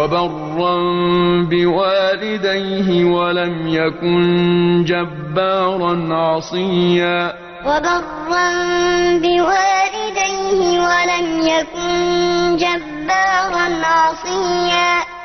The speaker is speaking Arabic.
وبرا بوالديه ولم يكن جبارا عصيا. وبرا بوالديه ولم يكن جبارا عصيا.